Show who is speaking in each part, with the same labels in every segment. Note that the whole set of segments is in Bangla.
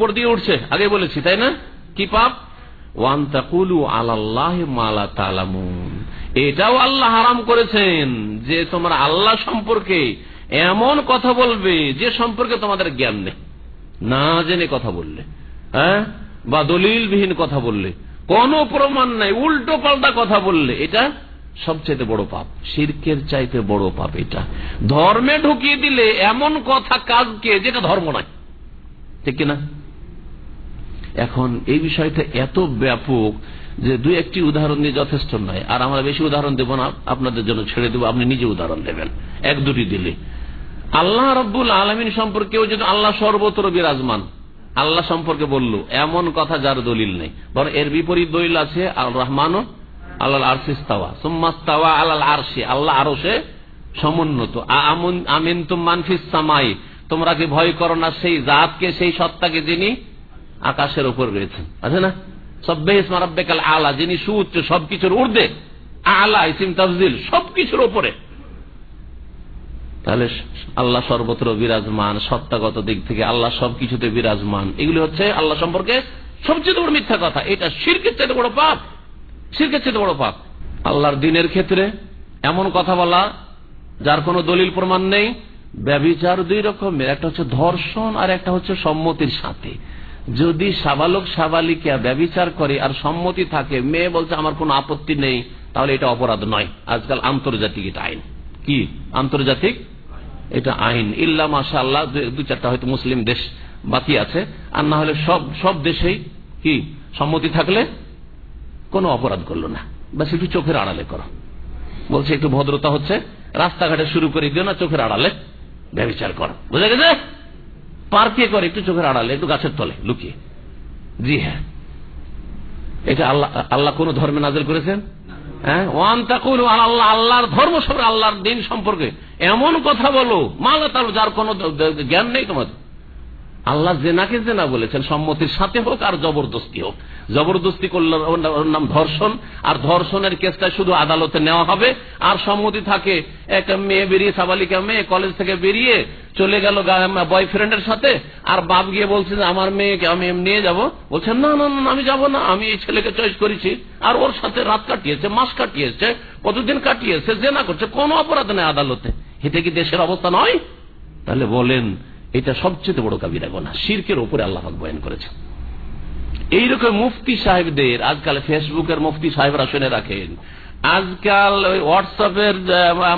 Speaker 1: উপর দিয়ে উঠছে। আগে বলেছি, তাই না? কি পাপ? ওয়ান তাকুলু আল্লাহ তালামুন। এটাও আল্লাহ হারাম করেছেন যে তোমরা আল্লাহ সম্পর্কে এমন কথা বলবে যে সম্পর্কে তোমাদের জ্ঞান নেই। না জেনে কথা বললে হ্যাঁ? বা দলিলবিহীন কথা বললে। কোন প্রমাণ নাই, উল্টো পাল্টা কথা বললে। এটা সবচেয়ে বড় পাপ, শিরকের চাইতে বড় পাপ এটা। ধর্মে ঢুকিয়ে দিলে এমন কথা কাজকে যেটা ধর্ম নয়। ঠিক কিনা? এখন এই বিষয়টা এত ব্যাপক যে দুই একটি উদাহরণ দিয়ে যথেষ্ট নয়। আর আমরা বেশি উদাহরণ দেব না, আপনাদের জন্য ছেড়ে দেবো, আপনি নিজে উদাহরণ দেবেন। এক দুটি দিলে। আল্লাহ রব্বুল আলমিন সম্পর্কেও যদি আল্লাহ সর্বত্র বিরাজমান, আল্লাহ সম্পর্কে বলল, এমন কথা যার দলিল নেই। বরং এর বিপরীত দলিল আছে আল রহমান আল্লাহ আরসিস্তাওয়া সুম্মাস্তাওয়া আল্লাহ আরশি, আল্লাহ আরও সে সমুন্নত। আমিন তুম মানফিস সামাই, তোমরা কি ভয় করো না সেই জাতকে, সেই সত্তাকে যিনি আকাশের উপর রয়েছেন। আছে না? সব্বে ইসমারাব্বেকাল আলা, যিনি সুউচ্চ সবকিছুর ঊর্ধ্বে, আলা, ইসিম তাফজিল, সবকিছুর উপরে। তাহলে আল্লাহ সর্বত্র বিরাজমান, সত্তাগত দিক থেকে আল্লাহ সবকিছুতে বিরাজমান। এগুলি হচ্ছে আল্লাহ সম্পর্কে সবচেয়ে বড় মিথ্যা কথা। এটা শিরকের চাইতে বড় পাপ। শিরকের চাইতে বড় পাপ। আল্লাহর দিনের ক্ষেত্রে এমন কথা বলা, যার কোনো দলিল প্রমাণ নেই। ব্যবিচার দুই রকমের, একটা হচ্ছে ধর্ষণ আর একটা হচ্ছে সম্মতির সাথে। যদি সাবালক সাবালিকা ব্যবিচার করে আর সম্মতি থাকে, মেয়ে বলছে, আমার কোনো আপত্তি নেই, তাহলে এটা অপরাধ নয়। আজকাল আন্তর্জাতিক এটা আইন। কি? আন্তর্জাতিক? এটা আইন। ইল্লা মাসাল্লাহ দু চারটা হয়তো মুসলিম দেশ বাকি আছে। আর না হলে সব সব দেশেই কি? সম্মতি থাকলে কোনো অপরাধ করল না। বা একটু চোখের আড়ালে করো। বলছে, একটু ভদ্রতা হচ্ছে। রাস্তাঘাটে শুরু করে দিও না, চোখের আড়ালে ব্যবচার করো। বুঝা গেছে? পার্কে করে একটু চোখের আড়ালে, একটু গাছের তলে, লুকিয়ে। জি হ্যাঁ। এটা আল্লাহ আল্লাহ কোন ধর্মে নাজেল করেছেন? হ্যাঁ? আল্লাহ, আল্লাহর ধর্ম সব আল্লাহর দিন সম্পর্কে। এমন কথা বলো, মালা তার যার কোন জ্ঞান নেই তোমাদের। আল্লাহ জেনাকে জেনা বলেছেন, সম্মতির সাথে হোক আর জবরদস্তি হোক। জবরদস্তি করলে ওর নাম ধর্ষণ, আর ধর্ষণের কেসটা শুধু আদালতে নেওয়া হবে। আর সম্মতি থাকে একটা মেয়ে বেরিয়ে সাবালিকা মেয়ে কলেজ থেকে বেরিয়ে চলে গেল বয়ফ্রেন্ডের সাথে, আর বাপ গিয়ে বলছে যে, আমার মেয়েকে আমি নিয়ে যাব। বলছেন না না না আমি যাব না, আমি এই ছেলেকে চয়েস করেছি। আর ওর সাথে রাত কাটিয়েছে, মাস কাটিয়েছে, কতদিন কাটিয়েছে জেনা করছে, কোনো অপরাধ নেই আদালতে। হেঁটে কি দেশের অবস্থা নয়? তাহলে বলেন এটা সবচেয়ে বড় কাবিরা গোনা। শির্কের উপরে আল্লাহ বয়ান করেছে এইরকম মুফতি সাহেবদের, আজকাল ফেসবুকের মুফতি সাহেবরা শুনে রাখেন, আজকাল হোয়াটসঅ্যাপের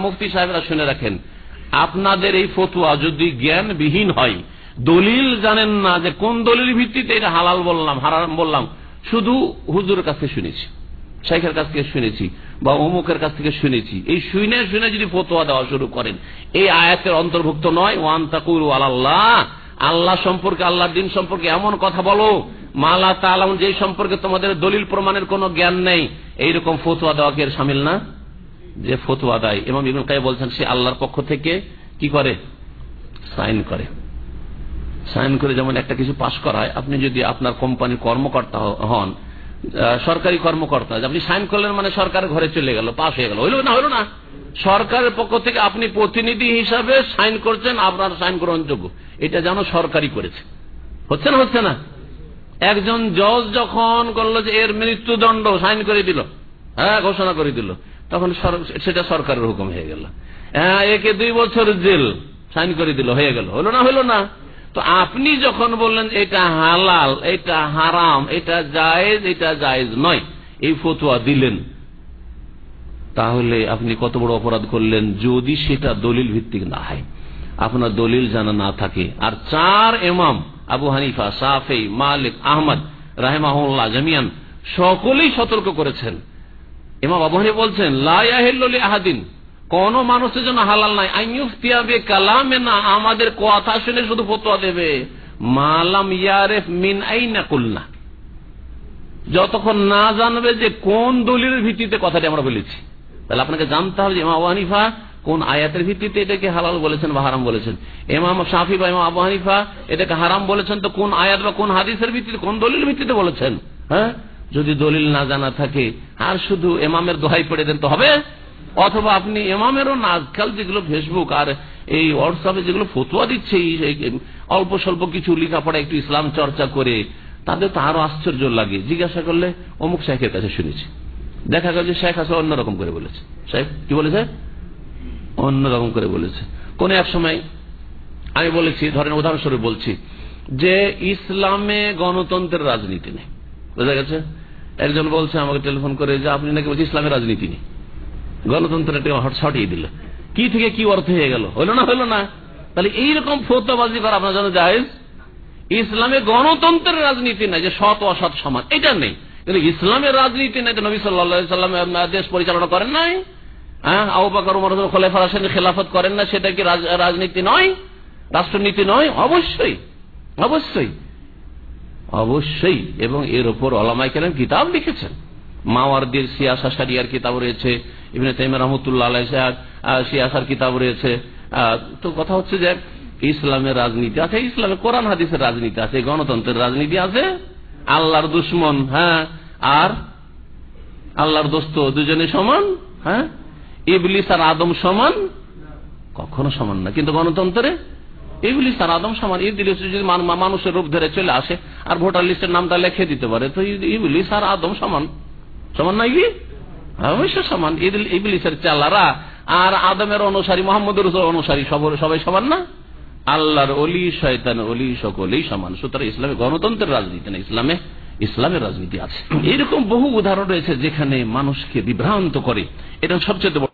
Speaker 1: মুফতি সাহেবরা শুনে রাখেন, আপনাদের এই ফতুয়া যদি জ্ঞানবিহীন হয়, দলিল জানেন না যে কোন দলিল ভিত্তিতে এটা হালাল বললাম, হারাম বললাম, শুধু হুজুরের কাছে শুনেছি। শেখের কাছ থেকে শুনেছি বা অমুকের কাছ থেকে শুনেছি। এই শুনে শুনে যদি ফতোয়া দেওয়া শুরু করেন, এই আয়াতের অন্তর্ভুক্ত নয়, ওয়ান তাকুর আল্লাহ আল্লাহ সম্পর্কে, আল্লাহর দিন সম্পর্কে এমন কথা বলো মালা তালাম যে সম্পর্কে তোমাদের দলিল প্রমাণের কোনো জ্ঞান নেই, এইরকম ফতুয়া দেওয়া কি সামিল না? যে ফতুয়া দেয়। এবং ইবুল কাই বলছেন, সে আল্লাহর পক্ষ থেকে কি করে? সাইন করে। সাইন করে যেমন একটা কিছু পাশ করায়, আপনি যদি আপনার কোম্পানির কর্মকর্তা হন সরকারি কর্মকর্তা। আপনি সাইন করলেন মানে সরকার ঘরে চলে গেল, পাশ হয়ে গেল। হইল না হইল না। সরকারের পক্ষ থেকে আপনি প্রতিনিধি হিসাবে সাইন করছেন, আপনার সাইন গ্রহণযোগ্য এটা যেন সরকারি করেছে। হচ্ছে না হচ্ছে না? একজন জজ যখন করল যে এর মৃত্যুদণ্ড সাইন করে দিল হ্যাঁ ঘোষণা করে দিল, তখন সেটা সরকারের হুকুম হয়ে গেল। হ্যাঁ একে দুই বছর জেল সাইন করে দিল, হয়ে গেল। হলো না হলো না? তো আপনি যখন বললেন এটা হালাল, এটা হারাম, এটা জায়েজ এটা জায়েজ নয়, এই ফতুয়া দিলেন। তাহলে আপনি কত বড় অপরাধ করলেন যদি সেটা দলিল ভিত্তিক না হয়। আপনার দলিল জানা না থাকে। আর চার এমাম আবু হানিফা, সাফে, মালিক, আহমদ, রাহেমাহুল্লাহ, জামিয়ান, সকলেই সতর্ক করেছেন। এমাম আবু হানিফা বলছেন লাহিল্লি আহাদিন। কোন মানুষের জন্য হালাল নাই। আইয়ুফতিয়াবে কালামে না, আমাদের কথা শুনে শুধু ফতোয়া দেবে। মালাম ইয়ারেফ মিন আইনা কুলনা যতক্ষণ না জানবে যে কোন দলিলের ভিত্তিতে কথাটি আমরা বলেছি। তাহলে আপনাকে জানতে হবে যে ইমাম আবু হানিফা কোন আয়াতের ভিত্তিতে এটাকে হালাল বলেছেন বা হারাম বলেছেন। এমাম শাফি বা ইমাম আবু হানিফা এটাকে হারাম বলেছেন তো কোন আয়াত বা কোন হাদিসের ভিত্তিতে, কোন দলিল ভিত্তিতে বলেছেন? হ্যাঁ? যদি দলিল না জানা থাকে, আর শুধু এমামের দোহাই পড়ে দেন তো হবে। অথবা আপনি এমামেরও না আজকাল যেগুলো ফেসবুক আর এই হোয়াটসঅ্যাপে যেগুলো ফতুয়া দিচ্ছে অল্প স্বল্প কিছু লেখাপড়া একটু ইসলাম চর্চা করে, তাদের তো আরও আশ্চর্য লাগে। জিজ্ঞাসা করলে অমুক শেখের কাছে শুনেছি। দেখা গেল যে শেখ আসলে অন্যরকম করে বলেছে। শেখ, কি বলেছে? অন্যরকম করে বলেছে। কোন এক সময় আমি বলেছি, ধরেন উদাহরণস্বরূপ বলছি যে ইসলামে গণতন্ত্রের রাজনীতি নেই। বোঝা গেছে? একজন বলছে, আমাকে টেলিফোন করে, যে, আপনি নাকি বলছি ইসলামের রাজনীতি নেই? গণতন্ত্র হটিয়ে দিল। কি থেকে কি অর্থ হয়ে গেল? হলো না হলো না? তাহলে এইরকম ফতোবাজি করা আপনার জন্য জাহেজ? ইসলামে গণতন্ত্রের রাজনীতি নাই যে সৎ অসৎ সমান, এটা নেই। কিন্তু ইসলামের রাজনীতি নাই নবী সাল্লা সাল্লাম দেশ পরিচালনা করেন নাই। হ্যাঁ খেলাফত করেন না, সেটা কি রাজনীতি নয়? রাষ্ট্রনীতি নয়? অবশ্যই অবশ্যই অবশ্যই। এবং এর ওপর অলামাই কেন কিতাব লিখেছেন। মাওয়ারদের সিয়াসা সারিয়ার কিতাব রয়েছে, ইবনে তাইম রহমতুল্লাহ সিয়াসার কিতাব রয়েছে। তো কথা হচ্ছে যে, ইসলামের রাজনীতি আছে, ইসলামের কোরআন হাদিসের রাজনীতি আছে, গণতন্ত্রের রাজনীতি আছে, আল্লাহর দুশ্মন হ্যাঁ আর আল্লাহর দোস্ত দুজনে সমান হ্যাঁ ইবলিস আর আদম সমান, কখনো সমান না, কিন্তু গণতন্ত্রে ইবলিস আর আদম সমান, ইবলিস যদি মানুষের রূপ ধরে চলে আসে, আর ভোটার লিস্টের নামটা লিখে দিতে পারে, তো ইবলিস আর আদম সমান। সমান নাই কি? অবশ্য সমান। ইবলিসের চালারা আর আদমের অনুসারী, মোহাম্মদের অনুসারী সবাই সমান না? আল্লাহর অলি শয়তান অলি, সকলেই সমান। সুতরাং ইসলামে গণতন্ত্রের রাজনীতি না, ইসলামে ইসলামের রাজনীতি আছে। এরকম বহু উদাহরণ রয়েছে যেখানে মানুষকে বিভ্রান্ত করে। এটা সবচেয়ে